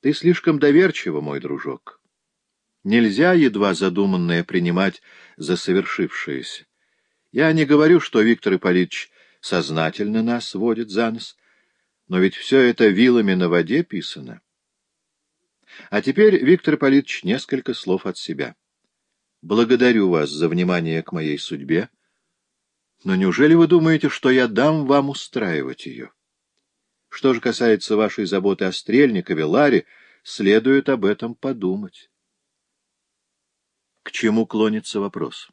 Ты слишком доверчива, мой дружок. Нельзя едва задуманное принимать за совершившееся. Я не говорю, что Виктор Ипполитович сознательно нас водит за нос, но ведь все это вилами на воде писано. А теперь, Виктор Ипполитович, несколько слов от себя. Благодарю вас за внимание к моей судьбе, но неужели вы думаете, что я дам вам устраивать ее? Что же касается вашей заботы о Стрельникове, Ларе, следует об этом подумать. К чему клонится вопрос?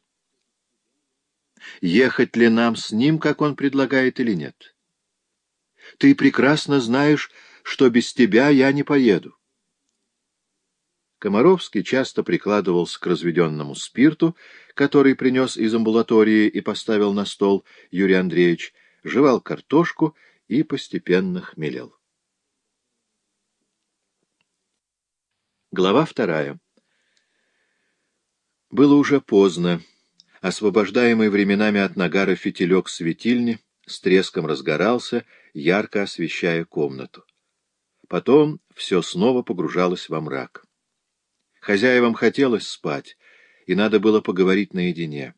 Ехать ли нам с ним, как он предлагает, или нет? Ты прекрасно знаешь, что без тебя я не поеду. Комаровский часто прикладывался к разведенному спирту, который принес из амбулатории и поставил на стол Юрий Андреевич, жевал картошку и постепенно хмелел. Глава вторая. Было уже поздно. Освобождаемый временами от нагара фитилек светильни с треском разгорался, ярко освещая комнату. Потом все снова погружалось во мрак. Хозяевам хотелось спать, и надо было поговорить наедине.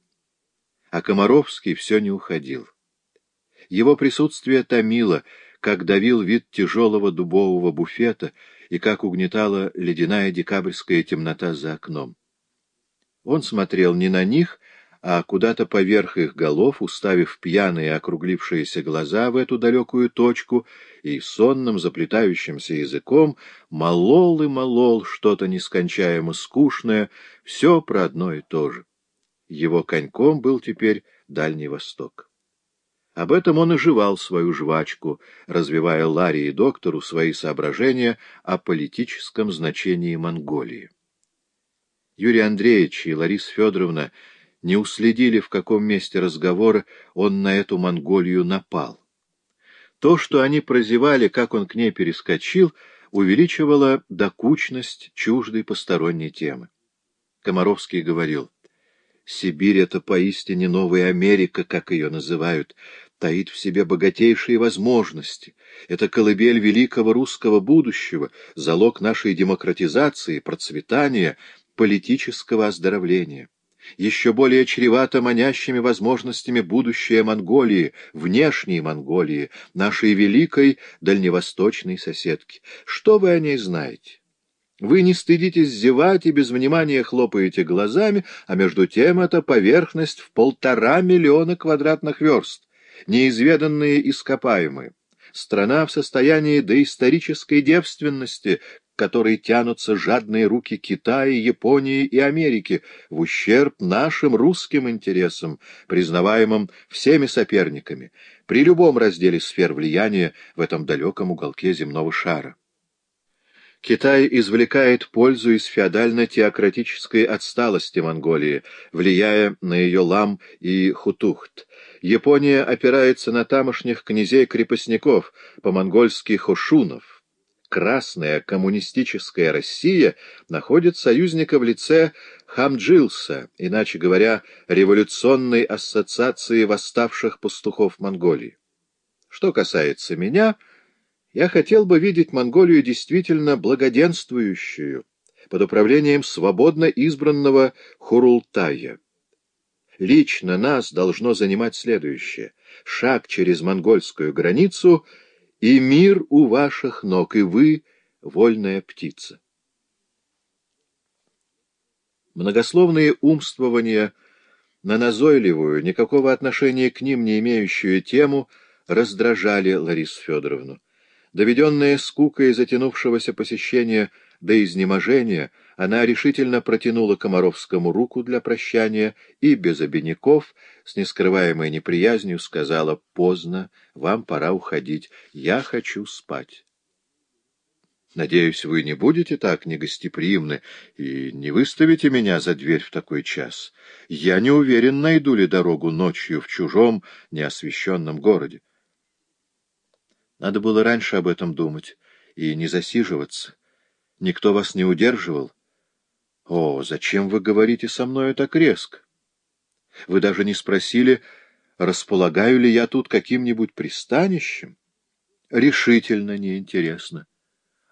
А Комаровский все не уходил. Его присутствие томило, как давил вид тяжелого дубового буфета и как угнетала ледяная декабрьская темнота за окном. Он смотрел не на них, а куда-то поверх их голов, уставив пьяные округлившиеся глаза в эту далекую точку, и сонным заплетающимся языком молол и молол что-то нескончаемо скучное, все про одно и то же. Его коньком был теперь Дальний Восток. Об этом он и жевал свою жвачку, развивая Ларе и доктору свои соображения о политическом значении Монголии. Юрий Андреевич и Лариса Федоровна не уследили, в каком месте разговора он на эту Монголию напал. То, что они прозевали, как он к ней перескочил, увеличивало докучность чуждой посторонней темы. Комаровский говорил, «Сибирь — это поистине новая Америка, как ее называют, таит в себе богатейшие возможности. Это колыбель великого русского будущего, залог нашей демократизации, процветания, политического оздоровления еще более чревато манящими возможностями будущее Монголии, внешней Монголии, нашей великой дальневосточной соседки. Что вы о ней знаете? Вы не стыдитесь зевать и без внимания хлопаете глазами, а между тем это поверхность в полтора миллиона квадратных верст, неизведанные ископаемые. Страна в состоянии доисторической девственности, которой тянутся жадные руки Китая, Японии и Америки в ущерб нашим русским интересам, признаваемым всеми соперниками, при любом разделе сфер влияния в этом далеком уголке земного шара. Китай извлекает пользу из феодально-теократической отсталости Монголии, влияя на ее лам и хутухт. Япония опирается на тамошних князей-крепостников, по-монгольски хошунов, красная коммунистическая Россия находит союзника в лице Хамджилса, иначе говоря, революционной ассоциации восставших пастухов Монголии. Что касается меня, я хотел бы видеть Монголию действительно благоденствующую, под управлением свободно избранного Хурултая. Лично нас должно занимать следующее. Шаг через монгольскую границу — и мир у ваших ног, и вы — вольная птица. Многословные умствования на назойливую, никакого отношения к ним не имеющую тему раздражали Ларису Федоровну. Доведенная скукой затянувшегося посещения до изнеможения, она решительно протянула Комаровскому руку для прощания и без обиняков, с нескрываемой неприязнью, сказала «Поздно, вам пора уходить, я хочу спать». Надеюсь, вы не будете так негостеприимны и не выставите меня за дверь в такой час. Я не уверен, найду ли дорогу ночью в чужом, неосвещенном городе. Надо было раньше об этом думать и не засиживаться. Никто вас не удерживал. О, зачем вы говорите со мною так резко? Вы даже не спросили, располагаю ли я тут каким-нибудь пристанищем? Решительно неинтересно.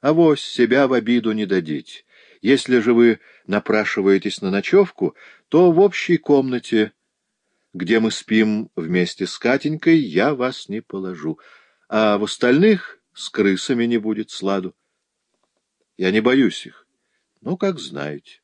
Авось себя в обиду не дадите. Если же вы напрашиваетесь на ночевку, то в общей комнате, где мы спим вместе с Катенькой, я вас не положу, а в остальных с крысами не будет сладу. Я не боюсь их, ну, как знаете.